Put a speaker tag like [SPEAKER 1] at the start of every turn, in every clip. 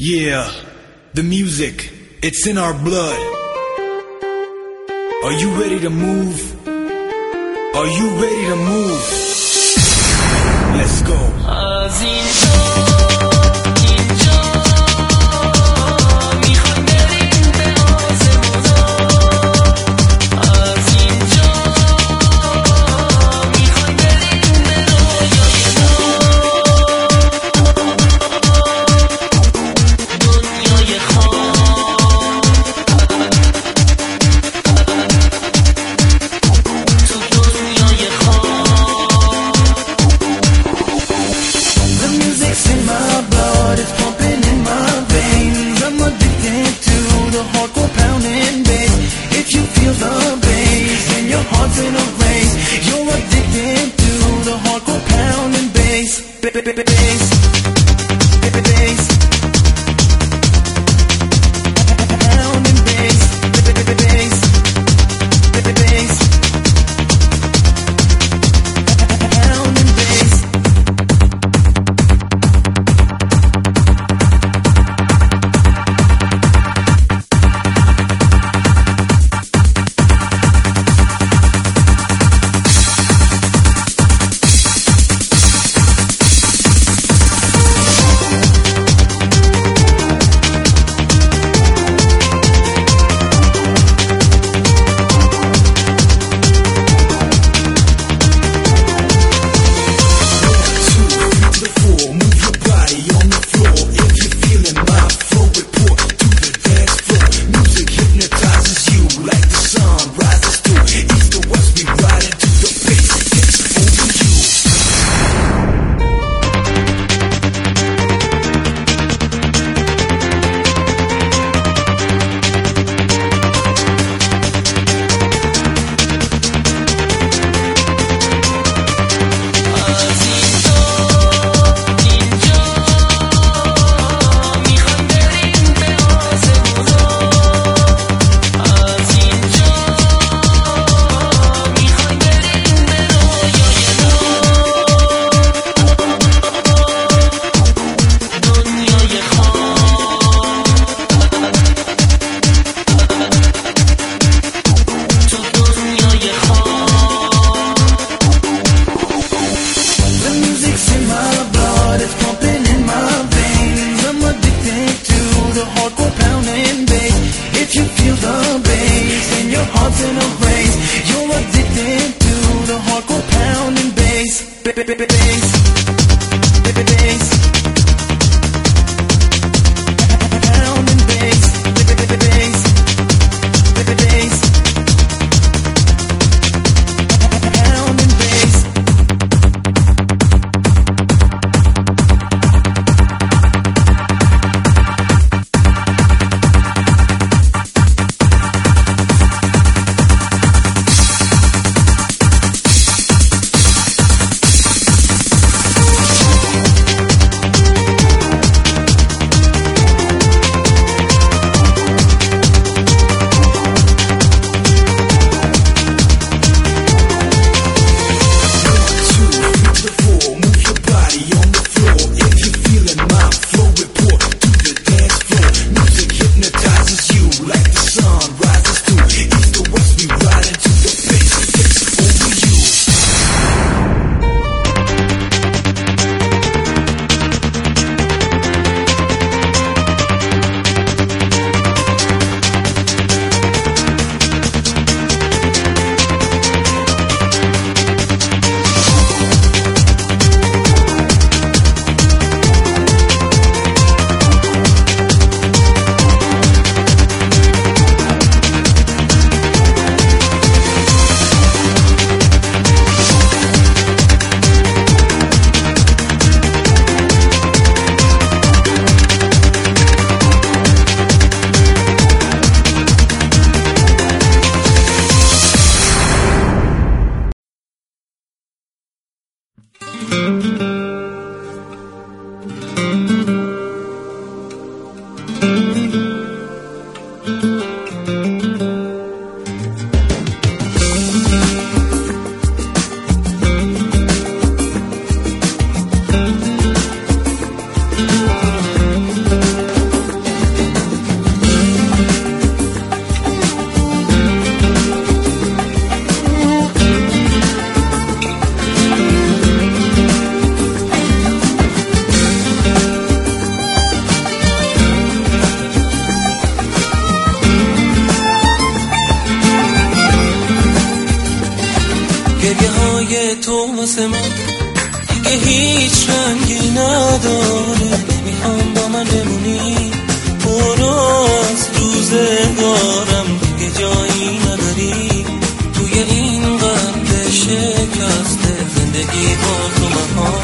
[SPEAKER 1] Yeah, the music, it's in our blood. Are you ready to move? Are you ready to move? Let's go. روزگارم دیگه جایی نداری. توی این قلب شکسته زندگی با تو مهار.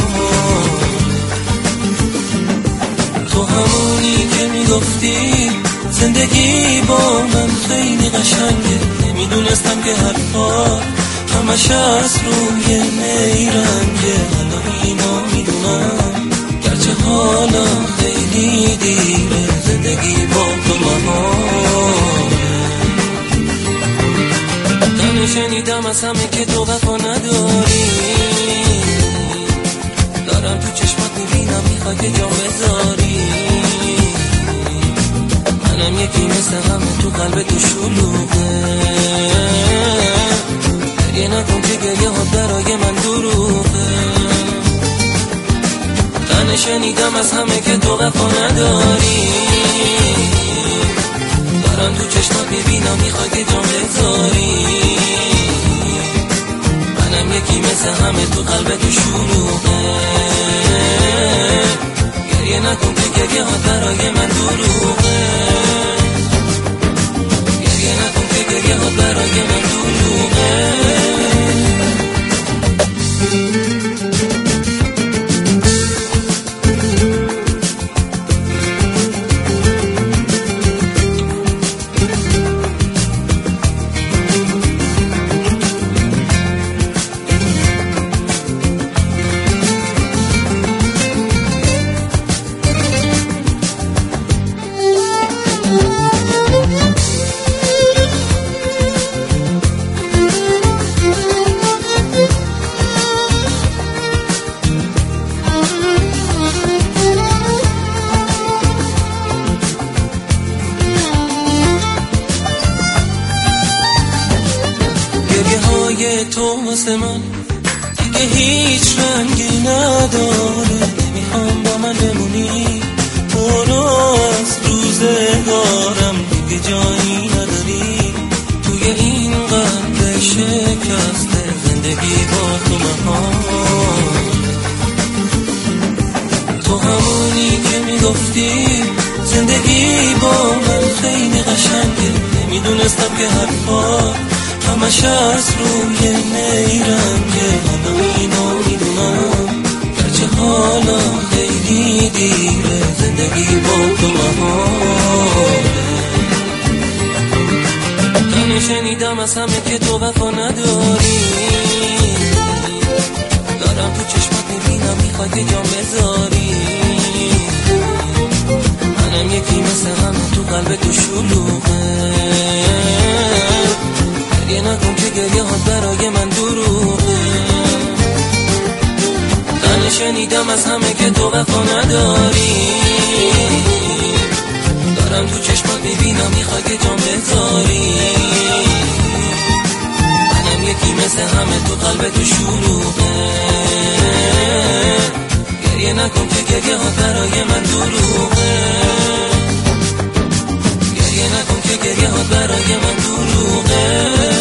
[SPEAKER 1] تو همونی که می‌گفتی زندگی با من خیلی قشنگه. نمی‌دونستم که حرفا همش از روی نیرنگه. حالا اینا می‌دونم. گرچه حالا خیلی دیره. شنیدم از همه که تو وفا نداری. دارم تو چشمات می‌بینم می‌خوای که جام بذاری. منم یکی مثل همه تو قلب تو شلوغه. گریه نکن که گریه ها برای من دروغه. تنه شنیدم از همه که تو وفا نداری. دارم تو چشمات می‌بینم می‌خوای که جام بذاری. مثل همه تو قلب تو شلوغه. گریه نکن که گریه ها برای من دروغه. گریه نکن که گریه ها برای من دروغه. دیگه هیچ رنگی نداره. نمی‌خوام با من بمونی؟ برو از روزگارم دیگه جایی نداری. توی این قلب شکسته زندگی با تو مهار. تو همونی که می‌گفتی زندگی با من خیلی قشنگه. نمی‌دونستم که حرفا همش از روی نیرنگه حالا اینو می‌دونم گرچه حالا خیلی دیره زندگی با تو مهاره تنه شنیدم از همه که تو وفا نداری. دارم تو چشمات می‌بینم می‌خوای که جام بذاری. منم یکی مثل همه تو قلب تو شلوغه. گریه نکن که گریه ها برای من دروغه. تنه شنیدم از همه که تو وفا نداری. دارم تو چشمات می‌بینم می‌خوای که جام بذاری منم یکی مثل همه تو قلب تو شلوغه. گریه نکن که گریه ها برای من دروغه. گریه نکن که گریه ها برای من دروغه.